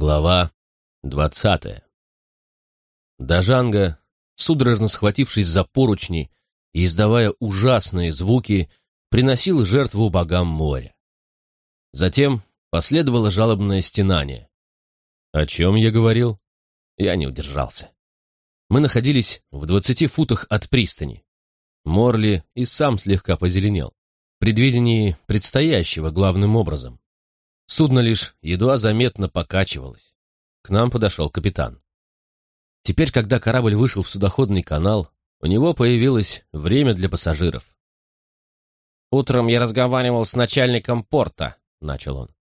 Глава двадцатая. Дажанга, судорожно схватившись за поручни и издавая ужасные звуки, приносил жертву богам моря. Затем последовало жалобное стенание. О чем я говорил? Я не удержался. Мы находились в двадцати футах от пристани. Морли и сам слегка позеленел, в предвидении предстоящего главным образом. Судно лишь едва заметно покачивалось. К нам подошел капитан. Теперь, когда корабль вышел в судоходный канал, у него появилось время для пассажиров. «Утром я разговаривал с начальником порта», — начал он.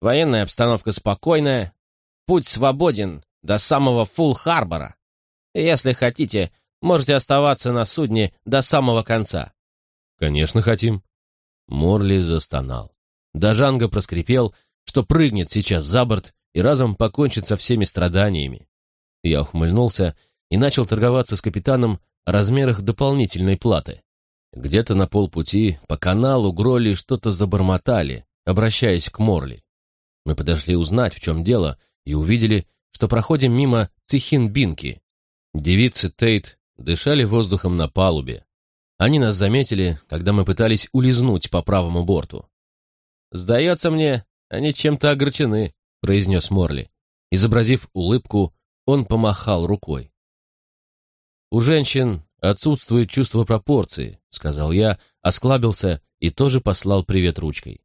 «Военная обстановка спокойная, путь свободен до самого Фулл-Харбора. Если хотите, можете оставаться на судне до самого конца». «Конечно, хотим». Морли застонал. Дажанга проскрипел, что прыгнет сейчас за борт и разом покончит со всеми страданиями. Я ухмыльнулся и начал торговаться с капитаном о размерах дополнительной платы. Где-то на полпути по каналу Гролли что-то забормотали, обращаясь к Морли. Мы подошли узнать, в чем дело, и увидели, что проходим мимо Цихинбинки. Девицы Тейт дышали воздухом на палубе. Они нас заметили, когда мы пытались улизнуть по правому борту. «Сдается мне, они чем-то огорчены», — произнес Морли. Изобразив улыбку, он помахал рукой. «У женщин отсутствует чувство пропорции», — сказал я, осклабился и тоже послал привет ручкой.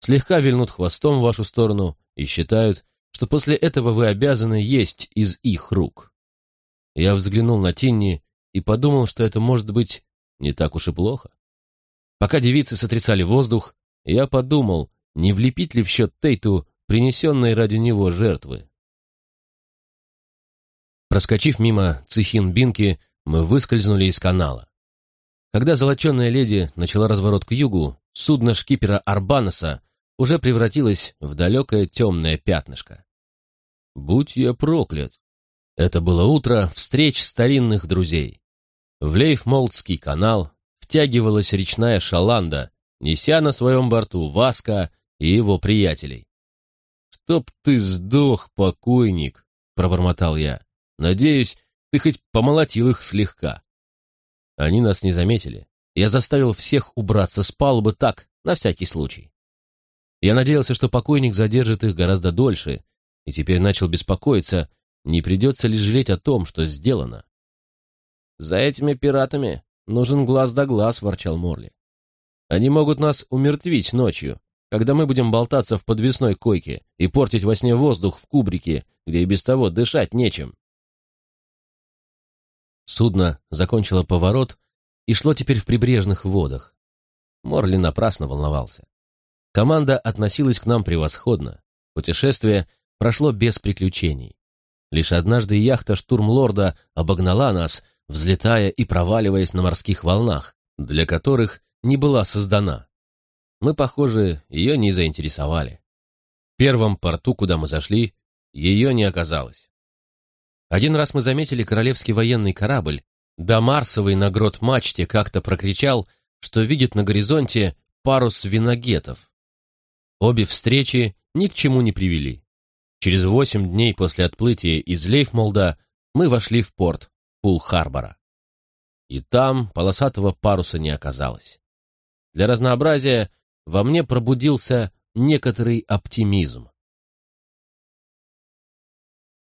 Слегка вильнут хвостом в вашу сторону и считают, что после этого вы обязаны есть из их рук. Я взглянул на Тинни и подумал, что это может быть не так уж и плохо. Пока девицы сотрясали воздух, я подумал, не влепить ли в счет Тейту принесенные ради него жертвы. Проскочив мимо Цихин-Бинки, мы выскользнули из канала. Когда золоченая леди начала разворот к югу, судно шкипера Арбанеса уже превратилось в далекое темное пятнышко. Будь я проклят! Это было утро встреч старинных друзей. В Лейфмолдский канал втягивалась речная шаланда, неся на своем борту Васка и его приятелей. «Чтоб ты сдох, покойник!» — пробормотал я. «Надеюсь, ты хоть помолотил их слегка». Они нас не заметили. Я заставил всех убраться с палубы так, на всякий случай. Я надеялся, что покойник задержит их гораздо дольше, и теперь начал беспокоиться, не придется ли жалеть о том, что сделано. «За этими пиратами нужен глаз да глаз», — ворчал Морли. Они могут нас умертвить ночью, когда мы будем болтаться в подвесной койке и портить во сне воздух в кубрике, где и без того дышать нечем. Судно закончило поворот и шло теперь в прибрежных водах. Морли напрасно волновался. Команда относилась к нам превосходно. Путешествие прошло без приключений. Лишь однажды яхта штурмлорда обогнала нас, взлетая и проваливаясь на морских волнах, для которых не была создана. Мы, похоже, ее не заинтересовали. В первом порту, куда мы зашли, ее не оказалось. Один раз мы заметили королевский военный корабль, да Марсовый на грот мачте как-то прокричал, что видит на горизонте парус виногетов. Обе встречи ни к чему не привели. Через восемь дней после отплытия из Лейфмолда мы вошли в порт Пул-Харбора. И там полосатого паруса не оказалось. Для разнообразия во мне пробудился некоторый оптимизм.